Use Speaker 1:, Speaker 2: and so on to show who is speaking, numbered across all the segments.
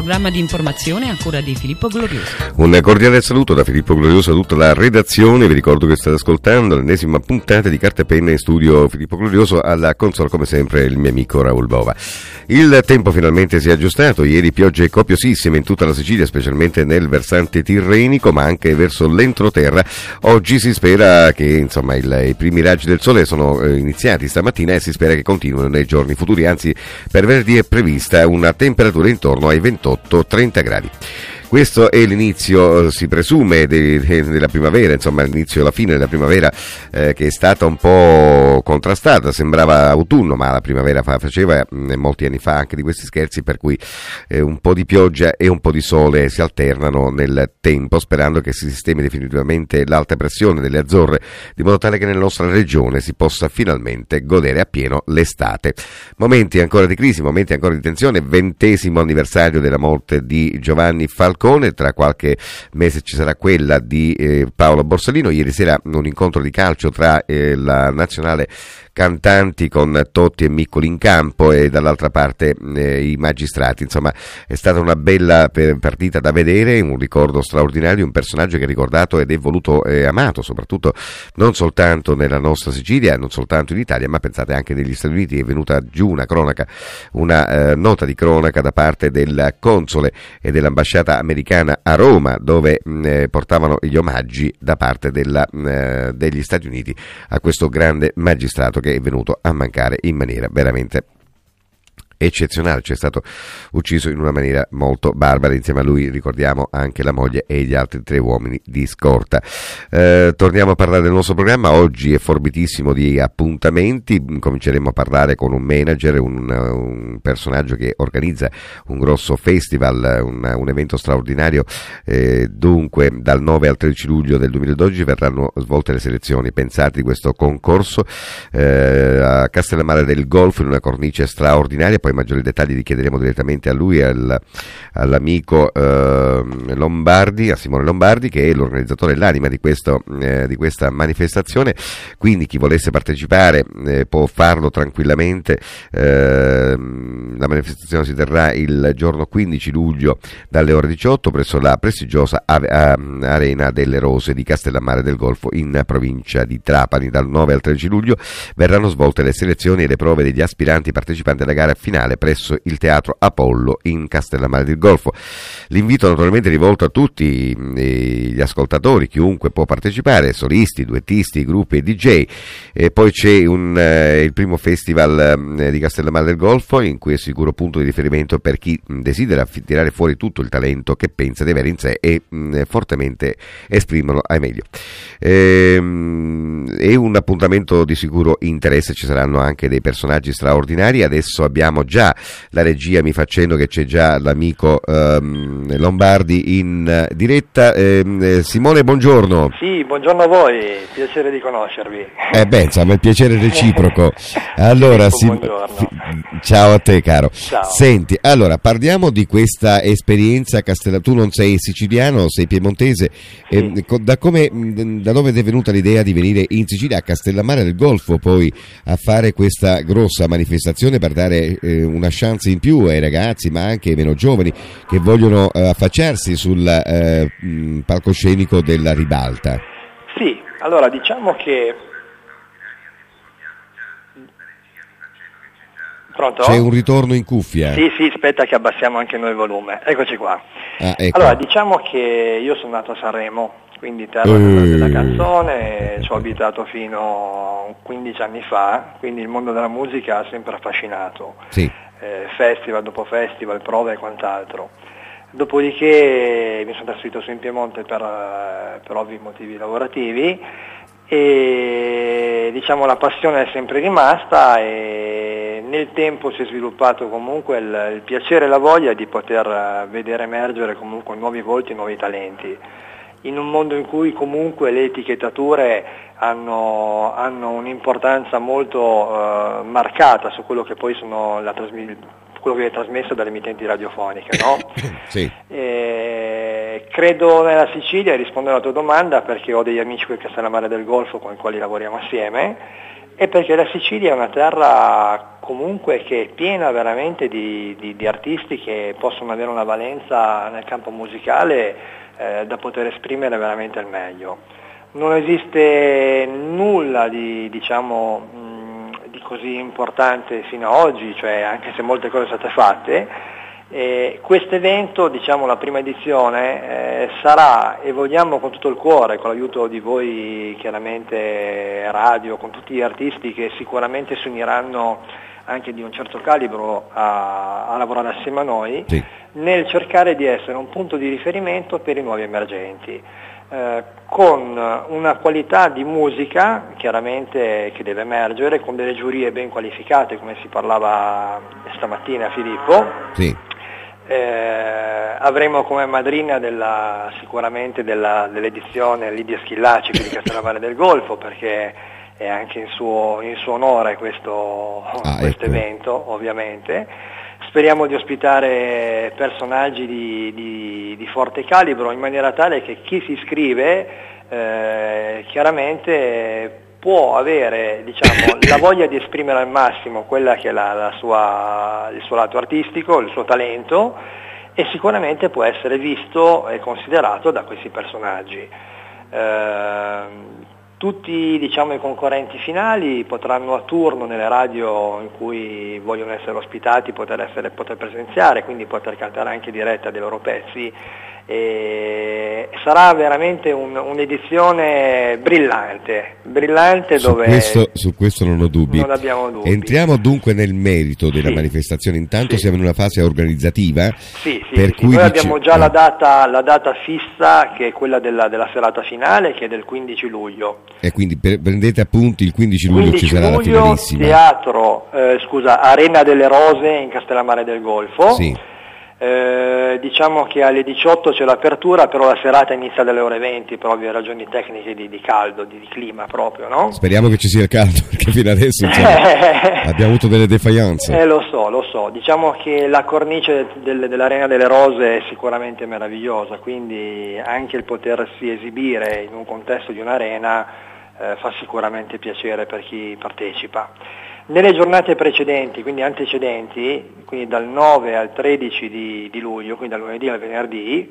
Speaker 1: Programma di informazione a cura di Filippo Glorioso.
Speaker 2: Un cordiale saluto da Filippo Glorioso a tutta la redazione. Vi ricordo che state ascoltando l'ennesima puntata di Carta e Penna in studio Filippo Glorioso alla console come sempre il mio amico Raul Bova. Il tempo finalmente si è aggiustato, ieri piogge copiosissime in tutta la Sicilia, specialmente nel versante tirrenico, ma anche verso l'entroterra. Oggi si spera che insomma, il, i primi raggi del sole sono eh, iniziati stamattina e si spera che continuino nei giorni futuri, anzi per venerdì è prevista una temperatura intorno ai 28 30 gradi. Questo è l'inizio, eh, si presume, de, de, della primavera, insomma l'inizio e la fine della primavera eh, che è stata un po' contrastata, sembrava autunno, ma la primavera fa, faceva mh, molti anni fa anche di questi scherzi, per cui eh, un po' di pioggia e un po' di sole si alternano nel tempo, sperando che si sistemi definitivamente l'alta pressione delle Azzorre, di modo tale che nella nostra regione si possa finalmente godere appieno l'estate. Momenti ancora di crisi, momenti ancora di tensione, ventesimo anniversario della morte di Giovanni Falcone, Falcone, tra qualche mese ci sarà quella di eh, Paolo Borsellino, ieri sera un incontro di calcio tra eh, la nazionale cantanti con Totti e Miccoli in campo e dall'altra parte eh, i magistrati. Insomma, è stata una bella partita da vedere, un ricordo straordinario, un personaggio che è ricordato ed è voluto e amato, soprattutto non soltanto nella nostra Sicilia, non soltanto in Italia, ma pensate anche negli Stati Uniti. È venuta giù una cronaca, una eh, nota di cronaca da parte del console e dell'ambasciata americana a Roma, dove mh, eh, portavano gli omaggi da parte della, mh, eh, degli Stati Uniti a questo grande magistrato che è venuto a mancare in maniera veramente eccezionale, cioè è stato ucciso in una maniera molto barbara, insieme a lui ricordiamo anche la moglie e gli altri tre uomini di scorta. Eh, torniamo a parlare del nostro programma, oggi è forbitissimo di appuntamenti, cominceremo a parlare con un manager, un, un personaggio che organizza un grosso festival, un, un evento straordinario, eh, dunque dal 9 al 13 luglio del 2012 verranno svolte le selezioni. Pensate di questo concorso eh, a Castellammare del Golfo in una cornice straordinaria, poi maggiori dettagli li chiederemo direttamente a lui e al, all'amico eh, Lombardi, a Simone Lombardi, che è l'organizzatore e l'anima di, questo, eh, di, questa manifestazione. Quindi chi volesse partecipare eh, può farlo tranquillamente. Ehm, la manifestazione si terrà il giorno 15 luglio dalle ore 18 presso la prestigiosa Arena delle Rose di Castellammare del Golfo in provincia di Trapani. Dal 9 al 13 luglio verranno svolte le selezioni e le prove degli aspiranti partecipanti alla gara finale finale presso il Teatro Apollo in Castellammare del Golfo. L'invito naturalmente è rivolto a tutti eh, gli ascoltatori, chiunque può partecipare, solisti, duettisti, gruppi e DJ. E poi c'è un, eh, il primo festival eh, di Castellammare del Golfo in cui è sicuro punto di riferimento per chi desidera tirare fuori tutto il talento che pensa di avere in sé e mh, fortemente esprimerlo ai meglio. Ehm, è un appuntamento di sicuro interesse, ci saranno anche dei personaggi straordinari. Adesso abbiamo già la regia mi fa cenno che c'è già l'amico ehm, Lombardi in uh, diretta. Ehm, eh, Simone, buongiorno.
Speaker 3: Sì, buongiorno a voi, piacere di conoscervi.
Speaker 2: Eh beh, insomma, il piacere reciproco. Allora,
Speaker 3: sì, Sim-
Speaker 2: ciao a te caro. Ciao. Senti, allora parliamo di questa esperienza a Castellano. Tu non sei siciliano, sei piemontese. Sì. Eh, da, come, da dove ti è venuta l'idea di venire in Sicilia a Castellammare del Golfo poi a fare questa grossa manifestazione per dare eh, una chance in più ai ragazzi, ma anche ai meno giovani, che vogliono eh, affacciarsi sul eh, palcoscenico della ribalta?
Speaker 3: Sì, allora diciamo che...
Speaker 2: Pronto? C'è un ritorno in cuffia.
Speaker 3: Sì, sì, aspetta che abbassiamo anche noi il volume. Eccoci qua. Ah, ecco. Allora, diciamo che io sono nato a Sanremo, quindi terra della canzone, ci ho abitato fino a 15 anni fa, quindi il mondo della musica ha sempre affascinato.
Speaker 2: Sì.
Speaker 3: Eh, festival dopo festival, prove e quant'altro. Dopodiché mi sono trasferito su in Piemonte per, eh, per ovvi motivi lavorativi e diciamo la passione è sempre rimasta e nel tempo si è sviluppato comunque il, il piacere e la voglia di poter eh, vedere emergere comunque nuovi volti, nuovi talenti in un mondo in cui comunque le etichettature hanno, hanno un'importanza molto uh, marcata su quello che poi sono la quello che è trasmesso dalle emittenti radiofoniche. No?
Speaker 2: sì.
Speaker 3: e, credo nella Sicilia, rispondo alla tua domanda, perché ho degli amici qui a Castellammare del Golfo con i quali lavoriamo assieme e perché la Sicilia è una terra comunque che è piena veramente di, di, di artisti che possono avere una valenza nel campo musicale eh, da poter esprimere veramente al meglio. Non esiste nulla di, diciamo, mh, di così importante fino ad oggi, cioè anche se molte cose sono state fatte, questo evento, diciamo la prima edizione, eh, sarà, e vogliamo con tutto il cuore, con l'aiuto di voi chiaramente radio, con tutti gli artisti che sicuramente si uniranno anche di un certo calibro a, a lavorare assieme a noi, sì. nel cercare di essere un punto di riferimento per i nuovi emergenti. Eh, con una qualità di musica chiaramente che deve emergere, con delle giurie ben qualificate come si parlava stamattina Filippo, sì. Eh, avremo come madrina della, sicuramente della, dell'edizione Lidia Schillaci di Castellammare del Golfo perché è anche in suo, in suo onore questo, ah, questo ecco. evento ovviamente. Speriamo di ospitare personaggi di, di, di, forte calibro in maniera tale che chi si iscrive eh, chiaramente può avere diciamo, la voglia di esprimere al massimo quella che è la, la sua, il suo lato artistico, il suo talento e sicuramente può essere visto e considerato da questi personaggi. Eh, tutti diciamo, i concorrenti finali potranno a turno nelle radio in cui vogliono essere ospitati poter, essere, poter presenziare, quindi poter cantare anche diretta dei loro pezzi e sarà veramente un, un'edizione brillante, brillante
Speaker 2: su
Speaker 3: dove
Speaker 2: questo, su questo non ho dubbi.
Speaker 3: Non dubbi.
Speaker 2: Entriamo dunque nel merito della sì. manifestazione, intanto sì. siamo in una fase organizzativa.
Speaker 3: Sì, sì, per sì, cui noi dice... abbiamo già la, data, la, data, fissa che è quella della, della, serata finale che è del 15 luglio.
Speaker 2: E quindi prendete appunti il 15 luglio 15 ci sarà
Speaker 3: luglio,
Speaker 2: la finalissima.
Speaker 3: Teatro, eh, scusa, Arena delle Rose in Castellammare del Golfo. Sì eh, diciamo che alle 18 c'è l'apertura, però la serata inizia dalle ore 20 per ovvie ragioni tecniche di, di caldo, di, di, clima proprio, no?
Speaker 2: Speriamo che ci sia il caldo, perché fino adesso insomma, abbiamo avuto delle defianze.
Speaker 3: Eh, lo so, lo so. Diciamo che la cornice del, dell'Arena delle Rose è sicuramente meravigliosa, quindi anche il potersi esibire in un contesto di un'arena eh, fa sicuramente piacere per chi partecipa. Nelle giornate precedenti, quindi antecedenti, quindi dal 9 al 13 di, di luglio, quindi dal lunedì al venerdì,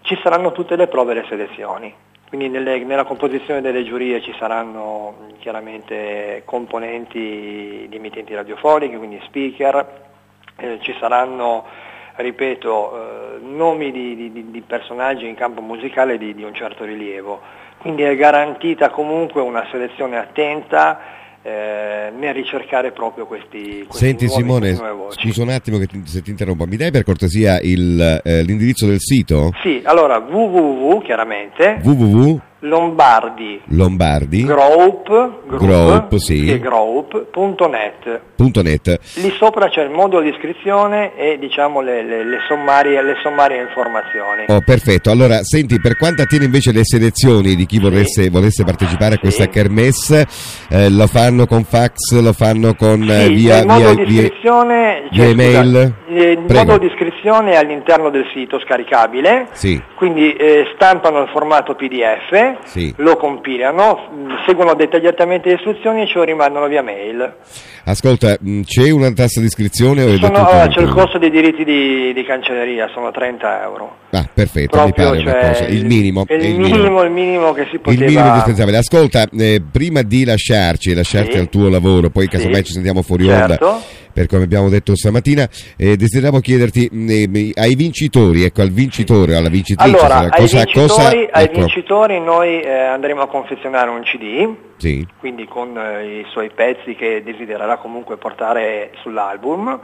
Speaker 3: ci saranno tutte le prove e le selezioni. Quindi nelle, nella composizione delle giurie ci saranno chiaramente componenti di emittenti radiofoniche, quindi speaker, eh, ci saranno, ripeto, eh, nomi di, di, di, personaggi in campo musicale di, di un certo rilievo. Quindi è garantita comunque una selezione attenta eh, nel ricercare proprio questi, questi
Speaker 2: Senti
Speaker 3: nuovi,
Speaker 2: Simone, scusa un attimo ti, se ti interrompo, mi dai per cortesia il, eh, l'indirizzo del sito?
Speaker 3: Sì, allora www chiaramente
Speaker 2: www
Speaker 3: Lombardi.
Speaker 2: Lombardi.
Speaker 3: Group.
Speaker 2: Group, group sì.
Speaker 3: Group.net.
Speaker 2: .net.
Speaker 3: Lì sopra c'è il modulo di iscrizione e diciamo le, le, le, sommarie, le sommarie informazioni.
Speaker 2: Oh, perfetto. Allora, senti, per quanto attiene invece le selezioni di chi sì. volesse partecipare a questa sì. kermesse, eh, lo fanno con fax, lo fanno con
Speaker 3: sì, eh,
Speaker 2: via,
Speaker 3: via, via, via
Speaker 2: cioè, email?
Speaker 3: Eh, il Prego. modo di iscrizione è all'interno del sito scaricabile,
Speaker 2: sì.
Speaker 3: quindi eh, stampano il formato PDF,
Speaker 2: sì.
Speaker 3: lo compilano, seguono dettagliatamente le istruzioni e ce lo rimandano via mail.
Speaker 2: Ascolta, c'è una tassa di iscrizione? O
Speaker 3: sono, allora, c'è il costo dei diritti di, di, cancelleria, sono 30 euro.
Speaker 2: Ah, perfetto, Proprio, mi pare cioè, una cosa. Il minimo.
Speaker 3: Il, il, minimo, minimo, il minimo che si poteva...
Speaker 2: Il minimo indispensabile. Ascolta, eh, prima di lasciarci e lasciarti sì. al tuo lavoro, poi casomai sì. ci sentiamo fuori
Speaker 3: certo.
Speaker 2: onda per come abbiamo detto stamattina, eh, desideravo chiederti mm, eh, ai vincitori, ecco al vincitore, alla vincitrice,
Speaker 3: allora, cosa, ai, vincitori, cosa, ai ecco. vincitori noi eh, andremo a confezionare un CD,
Speaker 2: sì.
Speaker 3: quindi con eh, i suoi pezzi che desidererà comunque portare sull'album.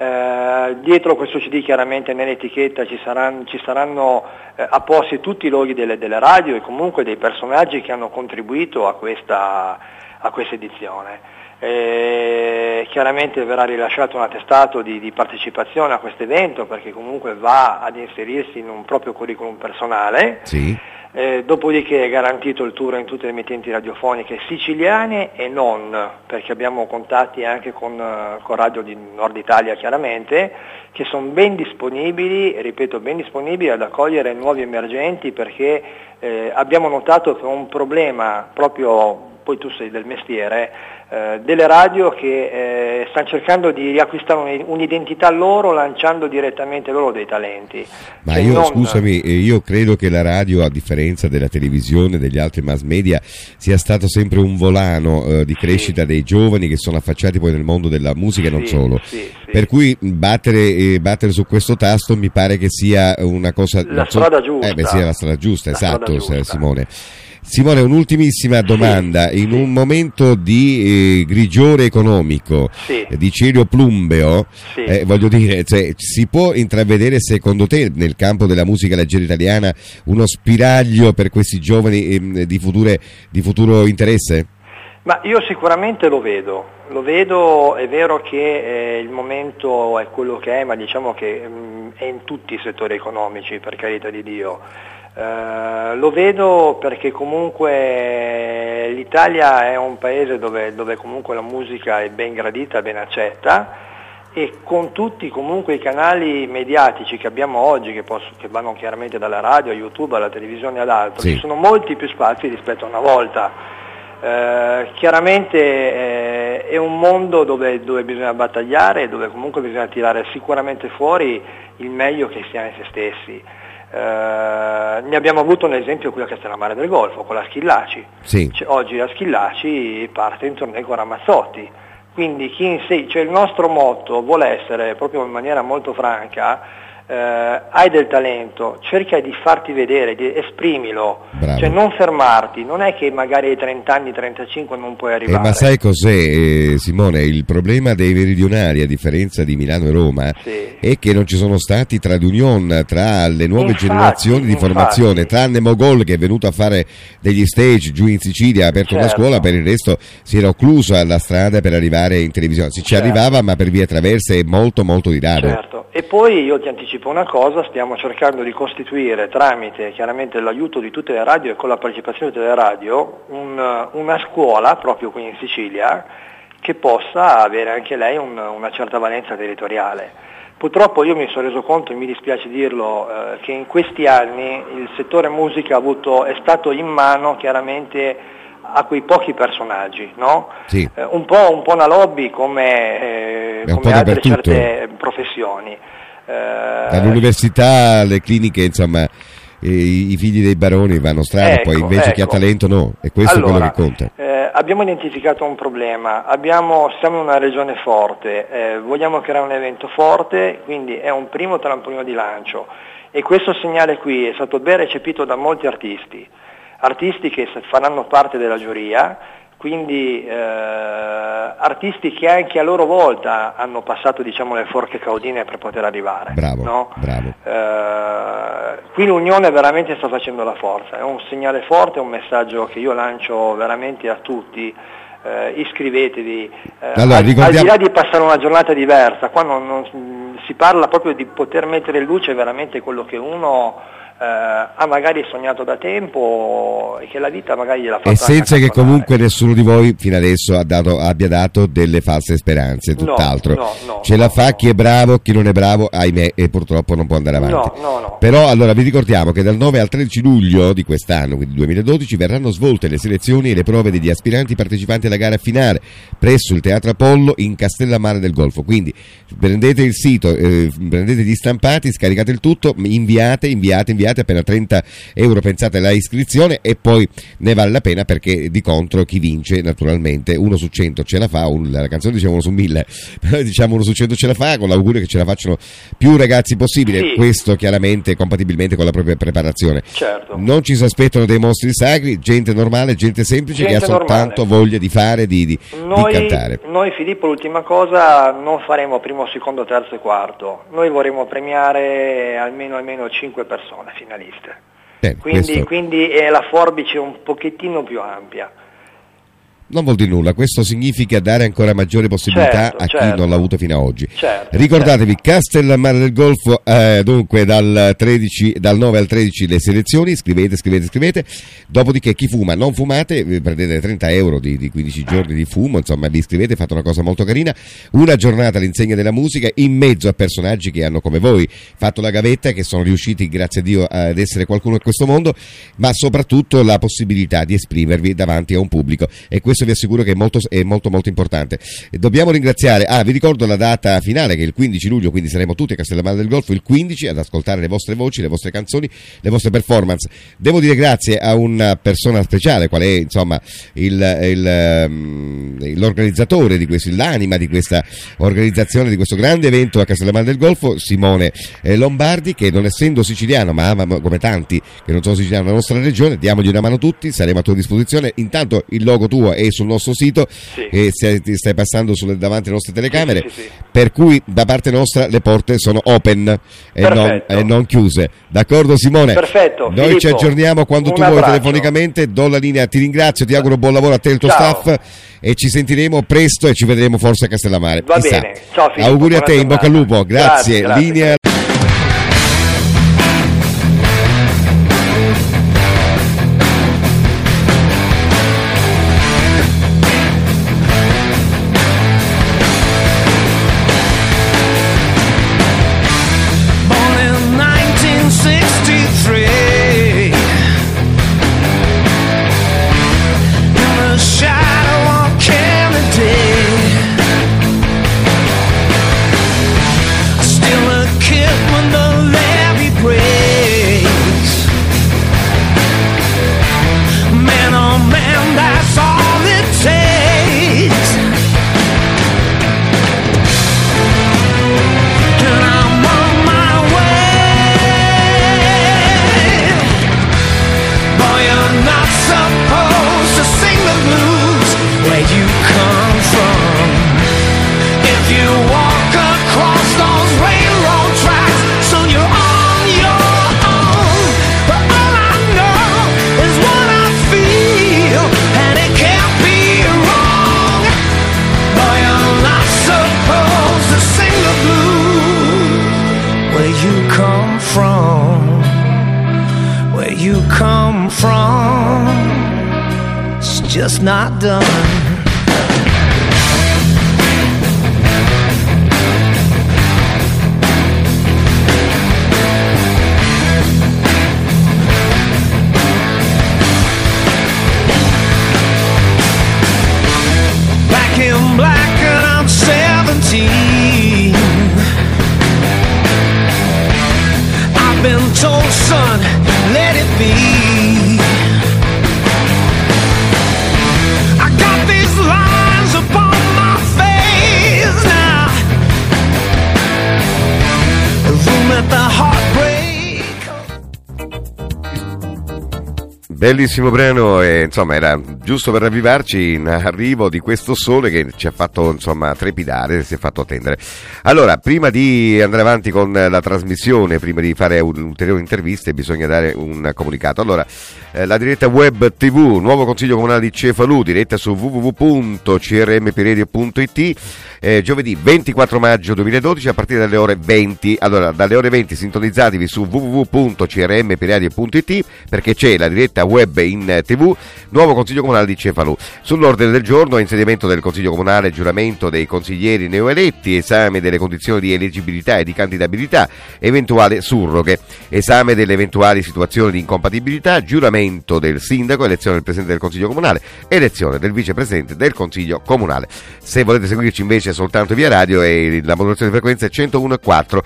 Speaker 3: Eh, dietro questo CD chiaramente nell'etichetta ci saranno, ci saranno eh, apposti tutti i loghi delle, delle, radio e comunque dei personaggi che hanno contribuito a questa, a questa edizione. Eh, chiaramente verrà rilasciato un attestato di, di partecipazione a questo evento perché comunque va ad inserirsi in un proprio curriculum personale.
Speaker 2: Sì.
Speaker 3: Eh, dopodiché è garantito il tour in tutte le emittenti radiofoniche siciliane e non, perché abbiamo contatti anche con, eh, con Radio di Nord Italia chiaramente, che sono ben disponibili, ripeto, ben disponibili ad accogliere nuovi emergenti perché eh, abbiamo notato che un problema proprio poi tu sei del mestiere, eh, delle radio che eh, stanno cercando di riacquistare un'identità loro lanciando direttamente loro dei talenti.
Speaker 2: Ma cioè, io non... scusami, eh, io credo che la radio a differenza della televisione e degli altri mass media sia stato sempre un volano eh, di crescita sì. dei giovani che sono affacciati poi nel mondo della musica e non solo. Sì, per cui battere, eh, battere, su questo tasto mi pare che sia una cosa...
Speaker 3: La strada giusta.
Speaker 2: Eh beh, sia la strada giusta, la esatto, strada giusta. Simone. Simone, un'ultimissima domanda. Sì, In un momento di eh, grigiore economico, sì. eh, di cielo plumbeo, sì. eh, voglio dire, cioè, si può intravedere secondo te nel campo della musica leggera italiana uno spiraglio per questi giovani ehm, di, future, di futuro interesse?
Speaker 3: Ma io sicuramente lo vedo, lo vedo, è vero che eh, il momento è quello che è, ma diciamo che mh, mm, è in tutti i settori economici, per carità di Dio. Uh, lo vedo perché comunque l'Italia è un paese dove, dove, comunque la musica è ben gradita, ben accetta e con tutti comunque i canali mediatici che abbiamo oggi, che, posso, che vanno chiaramente dalla radio a YouTube, alla televisione ad altro, sì. ci sono molti più spazi rispetto a una volta. Uh, chiaramente eh, è un mondo dove, dove bisogna battagliare, dove comunque bisogna tirare sicuramente fuori il meglio che sia in se stessi. Eh, ne abbiamo avuto un esempio qui a Castellammare del Golfo con la Schillaci.
Speaker 2: Sì.
Speaker 3: Cioè, oggi la Schillaci parte in torneo con Ramazzotti. Quindi chi insegna, cioè il nostro motto vuole essere proprio in maniera molto franca eh, hai del talento, cerca di farti vedere, di esprimilo, Bravo. cioè non fermarti, non è che magari ai 30 anni, 35 non puoi arrivare.
Speaker 2: Eh, ma sai cos'è eh, Simone? Il problema dei meridionali, a differenza di Milano e Roma, sì. è che non ci sono stati trade union tra le nuove infatti, generazioni di infatti. formazione, tranne Mogol che è venuto a fare degli stage giù in Sicilia, ha aperto certo. una scuola, per il resto si era occlusa la strada per arrivare in televisione, si ci certo. arrivava ma per vie traverse molto molto di rado.
Speaker 3: Certo. E poi io ti anticipo anticipo una cosa, stiamo cercando di costituire tramite chiaramente l'aiuto di tutte le radio e con la partecipazione delle radio un, una scuola proprio qui in Sicilia che possa avere anche lei un, una certa valenza territoriale. Purtroppo io mi sono reso conto, e mi dispiace dirlo, eh, che in questi anni il settore musica avuto, è stato in mano chiaramente a quei pochi personaggi, no?
Speaker 2: sì.
Speaker 3: eh, un, po', un, po', una lobby come, eh, come altre certe professioni.
Speaker 2: Eh, Dall'università alle cliniche, insomma, i, i, figli dei baroni vanno strada, ecco, poi invece ecco. chi ha ecco. talento no, e questo allora, è quello che conta.
Speaker 3: Eh, abbiamo identificato un problema, abbiamo, siamo in una regione forte, eh, vogliamo creare un evento forte, quindi è un primo trampolino di lancio e questo segnale qui è stato ben recepito da molti artisti, artisti che faranno parte della giuria, quindi eh, artisti che anche a loro volta hanno passato diciamo, le forche caudine per poter arrivare.
Speaker 2: Bravo,
Speaker 3: no?
Speaker 2: bravo.
Speaker 3: Eh, qui l'Unione veramente sta facendo la forza, è un segnale forte, è un messaggio che io lancio veramente a tutti. Eh, iscrivetevi, eh, allora, al, ricordiamo... al, di là di passare una giornata diversa, qua non, non, si parla proprio di poter mettere in luce veramente quello che uno eh, ha magari sognato da tempo e che la vita magari gliela fa.
Speaker 2: E senza che comunque nessuno di voi fino adesso dato, abbia dato delle false speranze, tutt'altro. No, no, no, Ce la fa chi è bravo, chi non è bravo, ahimè, e purtroppo non può andare avanti. Però allora vi ricordiamo che dal 9 al 13 luglio di quest'anno, quindi 2012, verranno svolte le selezioni e le prove degli aspiranti partecipanti alla gara finale presso il Teatro Apollo in Castellammare del Golfo. Quindi prendete il sito, eh, prendete gli stampati, scaricate il tutto, inviate, inviate, inviate inviate, appena 30 euro pensate alla iscrizione e poi ne vale la pena perché di contro chi vince naturalmente uno su 100 ce la fa, un, la canzone diciamo uno su 1000, però diciamo uno su 100 ce la fa con l'augurio che ce la facciano più ragazzi possibile, sì. questo chiaramente compatibilmente con la propria preparazione.
Speaker 3: Certo.
Speaker 2: Non ci si aspettano dei mostri sacri, gente normale, gente semplice gente che ha soltanto normale. voglia di fare, di, di,
Speaker 3: noi,
Speaker 2: di cantare.
Speaker 3: Noi Filippo l'ultima cosa non faremo primo, secondo, terzo e quarto, noi vorremmo premiare almeno, almeno 5 persone finaliste. Eh, quindi, questo... quindi è la forbice un pochettino più ampia.
Speaker 2: Non vuol dire nulla, questo significa dare ancora maggiore possibilità
Speaker 3: Certo,
Speaker 2: a chi
Speaker 3: certo.
Speaker 2: non l'ha avuto fino ad oggi.
Speaker 3: Certo,
Speaker 2: Ricordatevi, Castellammare del Golfo, eh, dunque dal, 13, dal 9 al 13 le selezioni, scrivete, scrivete, scrivete, dopodiché chi fuma non fumate, eh, prendete 30 euro di, di 15 giorni di fumo, insomma vi iscrivete, fate una cosa molto carina, una giornata all'insegna della musica in mezzo a personaggi che hanno come voi fatto la gavetta, che sono riusciti grazie a Dio ad essere qualcuno in questo mondo, ma soprattutto la possibilità di esprimervi davanti a un pubblico. E questo vi assicuro che è molto, è molto, molto importante. Dobbiamo ringraziare, ah vi ricordo la data finale che è il 15 luglio, quindi saremo tutti a Castellammare del Golfo il 15 ad ascoltare le vostre voci, le vostre canzoni, le vostre performance. Devo dire grazie a una persona speciale, qual è insomma il, il, ehm, l'organizzatore di questo, l'anima di questa organizzazione, di questo grande evento a Castellammare del Golfo, Simone eh, Lombardi, che non essendo siciliano, ma ama come tanti che non sono siciliani nella nostra regione, diamogli una mano tutti, saremo a tua disposizione. Intanto il logo tuo è sul nostro sito
Speaker 3: Sì.
Speaker 2: e stai, ti stai passando sulle- davanti alle nostre telecamere,
Speaker 3: Sì, sì,
Speaker 2: per cui da parte nostra le porte sono open e non, e non chiuse. D'accordo Simone?
Speaker 3: Perfetto,
Speaker 2: Noi
Speaker 3: Filippo,
Speaker 2: ci aggiorniamo quando tu vuoi telefonicamente, do la linea, ti ringrazio, ti auguro buon lavoro a te e al tuo
Speaker 3: Ciao.
Speaker 2: staff e ci sentiremo presto e ci vedremo forse a Castellammare.
Speaker 3: Va
Speaker 2: Chissà.
Speaker 3: bene. Ciao, Filippo,
Speaker 2: Auguri a te, in bocca al lupo, grazie.
Speaker 3: Grazie, grazie.
Speaker 2: Linea
Speaker 4: just not done.
Speaker 2: Bellissimo brano e insomma era giusto per ravvivarci in arrivo di questo sole che ci ha fatto insomma trepidare, si è fatto attendere. Allora, prima di andare avanti con la trasmissione, prima di fare un- ulteriori interviste, bisogna dare un comunicato. Allora, eh, la diretta web TV, nuovo consiglio comunale di Cefalù, diretta su www.crmpiredio.it, eh, giovedì 24 maggio 2012 a partire dalle ore 20. Allora, dalle ore 20 sintonizzatevi su www.crmpiredio.it perché c'è la diretta web in eh, TV, nuovo consiglio comunale di Cefalù. Sull'ordine del giorno, insediamento del consiglio comunale, giuramento dei consiglieri neoeletti, esame delle condizioni di eleggibilità e di candidabilità, eventuale surroghe, esame delle eventuali situazioni di incompatibilità, giuramento del sindaco, elezione del presidente del consiglio comunale, elezione del vicepresidente del consiglio comunale. Se volete seguirci invece soltanto via radio e la modulazione di frequenza è 101.4,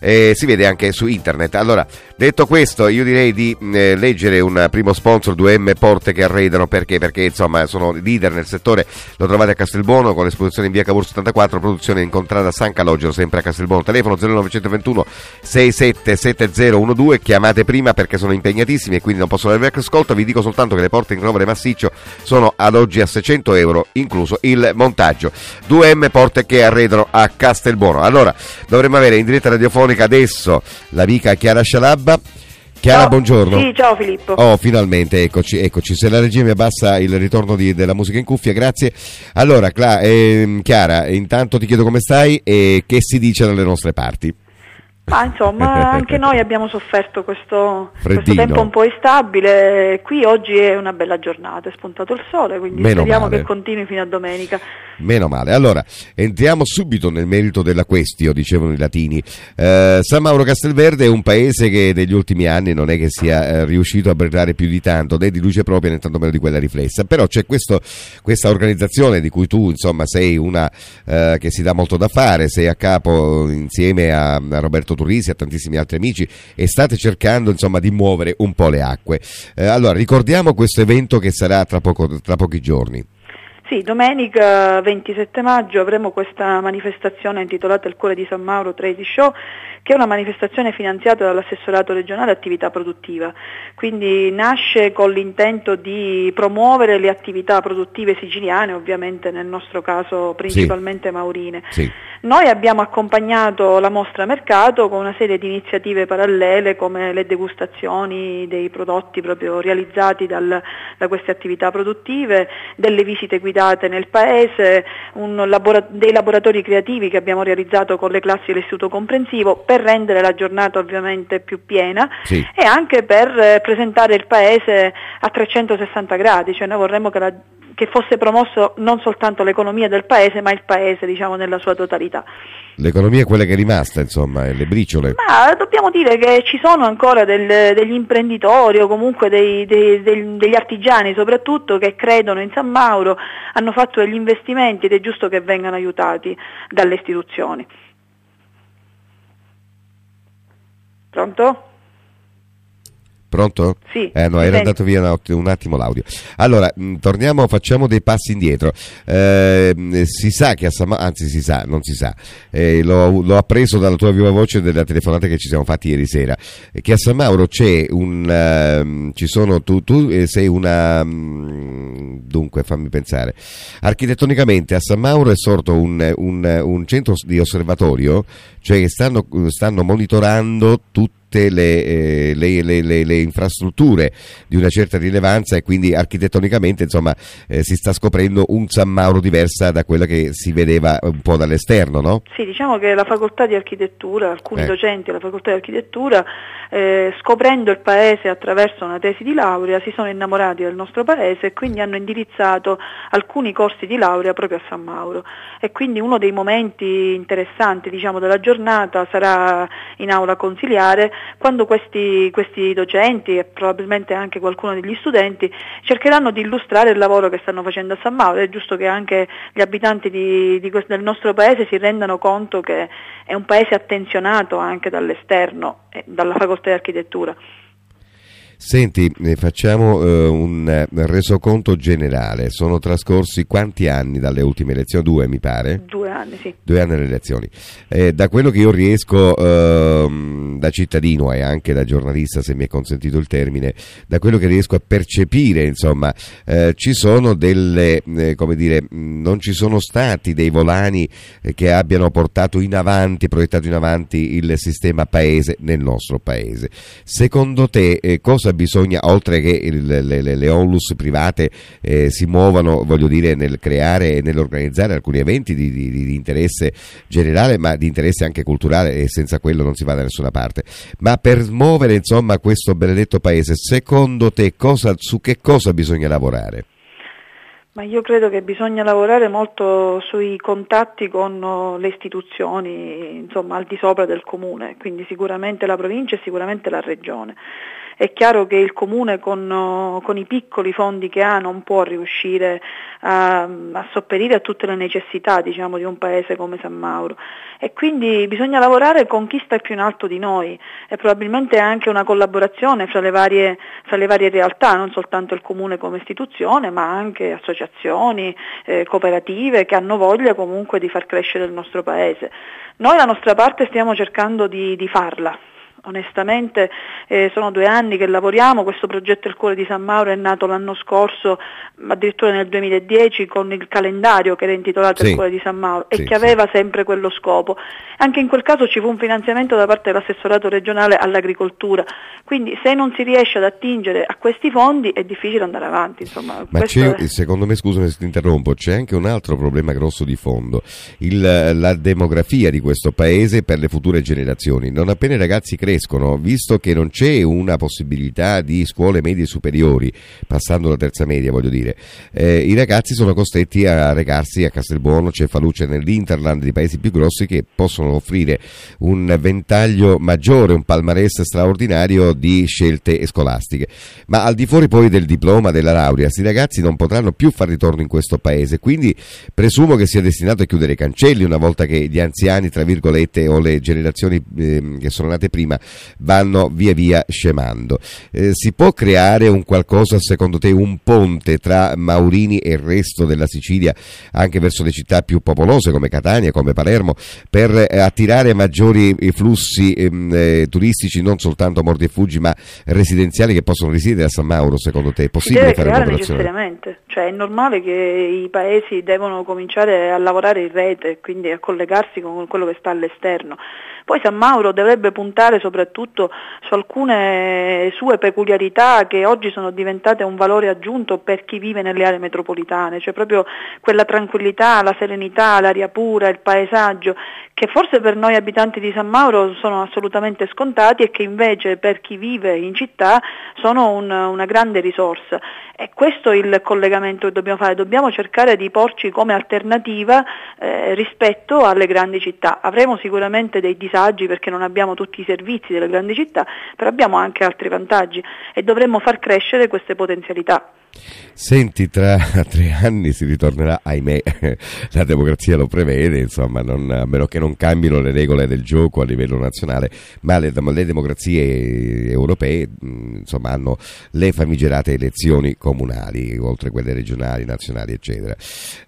Speaker 2: eh, si vede anche su internet. Allora, detto questo, io direi di mh, eh, leggere un primo sponsor 2M Porte che arredano perché? Perché insomma sono leader nel settore, lo trovate a Castelbuono con l'esposizione in via Cavour 74, produzione in contrada San Calogero, sempre a Castelbuono, telefono 0921 677012, chiamate prima perché sono impegnatissimi e quindi non possono avere ascolto, vi dico soltanto che le porte in rovere massiccio sono ad oggi a 600 euro, incluso il montaggio. 2M Porte che arredano a Castelbuono. Allora, dovremmo avere in diretta radiofonica adesso l'amica Chiara Scialabba Chiara,
Speaker 5: Ciao.
Speaker 2: buongiorno.
Speaker 5: Sì, ciao Filippo.
Speaker 2: Oh, finalmente, eccoci, eccoci. Se la regia mi abbassa il ritorno di- della musica in cuffia, grazie. Allora, Cla- ehm, Chiara, intanto ti chiedo come stai e che si dice dalle nostre parti.
Speaker 5: Ma insomma, anche noi abbiamo sofferto questo, questo tempo un po' instabile. Qui oggi è una bella giornata, è spuntato il sole, quindi
Speaker 2: Meno
Speaker 5: speriamo
Speaker 2: male.
Speaker 5: che continui fino a domenica.
Speaker 2: Meno male. Allora, entriamo subito nel merito della questione, dicevano i latini. Eh, San Mauro Castelverde è un paese che negli ultimi anni non è che sia eh, riuscito a brillare più di tanto, né di luce propria né tantomeno di quella riflessa. Però c'è questo- questa organizzazione di cui tu, insomma, sei una eh, che si dà molto da fare, sei a capo insieme a, a Roberto Turrisi, a tantissimi altri amici e state cercando, insomma, di muovere un po' le acque. Eh, allora, ricordiamo questo evento che sarà tra, poco- tra pochi giorni.
Speaker 5: Sì, domenica 27 maggio avremo questa manifestazione intitolata Il cuore di San Mauro Tracy Show, che è una manifestazione finanziata dall'assessorato regionale attività produttiva. Quindi nasce con l'intento di promuovere le attività produttive siciliane, ovviamente nel nostro caso principalmente maurine.
Speaker 2: Sì.
Speaker 5: Noi abbiamo accompagnato la mostra mercato con una serie di iniziative parallele come le degustazioni dei prodotti proprio realizzati dal- da queste attività produttive, delle visite guidate nel paese, un labora- dei laboratori creativi che abbiamo realizzato con le classi dell'istituto comprensivo per rendere la giornata ovviamente più piena
Speaker 2: Sì.
Speaker 5: e anche per eh, presentare il paese a 360 gradi, cioè noi vorremmo che, la- che fosse promosso non soltanto l'economia del paese ma il paese diciamo nella sua totalità.
Speaker 2: L'economia è quella che è rimasta, insomma, le briciole.
Speaker 5: Ma dobbiamo dire che ci sono ancora del- degli imprenditori o comunque dei- dei- del- degli artigiani soprattutto che credono in San Mauro, hanno fatto degli investimenti ed è giusto che vengano aiutati dalle istituzioni. Pronto?
Speaker 2: Pronto?
Speaker 5: Sì,
Speaker 2: Eh no, era andato via un att- un attimo l'audio. Allora, mh, torniamo, facciamo dei passi indietro. Ehm, si sa che a San Mauro, anzi si sa, non si sa, eh, l'ho, l'ho appreso dalla tua viva voce della telefonata che ci siamo fatti ieri sera, eh, che a San Mauro c'è un, ehm, ci sono, tu, tu eh, sei una, mh, dunque fammi pensare, architettonicamente a San Mauro è sorto un, un- un centro di osservatorio, cioè che stanno, stanno monitorando tutte le, eh, le- le- le- le infrastrutture di una certa rilevanza e quindi architettonicamente insomma eh, si sta scoprendo un San Mauro diversa da quella che si vedeva un po' dall'esterno, no?
Speaker 5: Sì, diciamo che la facoltà di architettura, alcuni
Speaker 2: Eh.
Speaker 5: docenti della facoltà di architettura, eh, scoprendo il paese attraverso una tesi di laurea, si sono innamorati del nostro paese e quindi hanno indirizzato alcuni corsi di laurea proprio a San Mauro. E quindi uno dei momenti interessanti diciamo, della giornata sarà in aula consiliare quando questi, questi docenti e probabilmente anche qualcuno degli studenti cercheranno di illustrare il lavoro che stanno facendo a San Mauro. È giusto che anche gli abitanti di- di del nostro paese si rendano conto che è un paese attenzionato anche dall'esterno e dalla facoltà di architettura.
Speaker 2: Senti, eh, facciamo eh, un eh, resoconto generale. Sono trascorsi quanti anni dalle ultime elezioni? Due, mi pare?
Speaker 5: Due anni, sì.
Speaker 2: Due anni alle elezioni. Eh, da quello che io riesco, ehm, da cittadino e anche da giornalista, se mi è consentito il termine, da quello che riesco a percepire, insomma, eh, ci sono delle, eh, come dire, non ci sono stati dei volani eh, che abbiano portato in avanti, proiettato in avanti il sistema paese nel nostro paese. Secondo te, eh, cosa bisogna, oltre che il- le, le- le onlus private eh, si muovano, voglio dire, nel creare e nell'organizzare alcuni eventi di, di- di interesse generale, ma di interesse anche culturale e senza quello non si va da nessuna parte. Ma per muovere, insomma, questo benedetto paese, secondo te cosa- su che cosa bisogna lavorare?
Speaker 5: Ma io credo che bisogna lavorare molto sui contatti con oh, le istituzioni, insomma, al di sopra del comune, quindi sicuramente la provincia e sicuramente la regione. È chiaro che il comune con, oh, con i piccoli fondi che ha non può riuscire a, a sopperire a tutte le necessità diciamo, di un paese come San Mauro e quindi bisogna lavorare con chi sta più in alto di noi e probabilmente anche una collaborazione fra le varie, fra le varie realtà, non soltanto il comune come istituzione ma anche associazioni, eh, cooperative che hanno voglia comunque di far crescere il nostro paese. Noi la nostra parte stiamo cercando di, di farla onestamente eh, sono due anni che lavoriamo, questo progetto Il Cuore di San Mauro è nato l'anno scorso, addirittura nel 2010 con il calendario che era intitolato
Speaker 2: Sì.
Speaker 5: Il Cuore di San Mauro
Speaker 2: Sì,
Speaker 5: e che aveva sempre quello scopo. Anche in quel caso ci fu un finanziamento da parte dell'assessorato regionale all'agricoltura, quindi se non si riesce ad attingere a questi fondi è difficile andare avanti. Insomma,
Speaker 2: Ma
Speaker 5: è-
Speaker 2: secondo me, scusami se ti interrompo, c'è anche un altro problema grosso di fondo, il- la demografia di questo paese per le future generazioni. Non appena i ragazzi crescono, visto che non c'è una possibilità di scuole medie superiori, passando la terza media voglio dire, eh, i ragazzi sono costretti a recarsi a Castelbuono, Cefaluce, nell'Interland di paesi più grossi che possono offrire un ventaglio maggiore, un palmarès straordinario di scelte scolastiche. Ma al di fuori poi del diploma, della laurea, questi ragazzi non potranno più far ritorno in questo paese, quindi presumo che sia destinato a chiudere i cancelli una volta che gli anziani, tra virgolette, o le generazioni ehm, che sono nate prima vanno via via scemando. Eh, si può creare un qualcosa, secondo te, un ponte tra Maurini e il resto della Sicilia, anche verso le città più popolose come Catania, come Palermo, per eh, attirare maggiori eh, flussi ehm, eh, turistici, non soltanto mordi e fuggi, ma residenziali che possono risiedere a San Mauro, secondo te? È
Speaker 5: si
Speaker 2: possibile fare
Speaker 5: necessariamente, cioè è normale che i paesi devono cominciare a lavorare in rete, quindi a collegarsi con quello che sta all'esterno. Poi San Mauro dovrebbe puntare soprattutto su alcune sue peculiarità che oggi sono diventate un valore aggiunto per chi vive nelle aree metropolitane, cioè proprio quella tranquillità, la serenità, l'aria pura, il paesaggio, che forse per noi abitanti di San Mauro sono assolutamente scontati e che invece per chi vive in città sono un- una grande risorsa. E questo è il collegamento che dobbiamo fare, dobbiamo cercare di porci come alternativa eh, rispetto alle grandi città. Avremo sicuramente dei disagi perché non abbiamo tutti i servizi delle grandi città, però abbiamo anche altri vantaggi e dovremmo far crescere queste potenzialità.
Speaker 2: Senti, tra tre anni si ritornerà, ahimè, la democrazia lo prevede, insomma, non- a meno che non cambino le regole del gioco a livello nazionale, ma le, le democrazie europee mh, insomma, hanno le famigerate elezioni comunali, oltre quelle regionali, nazionali, eccetera.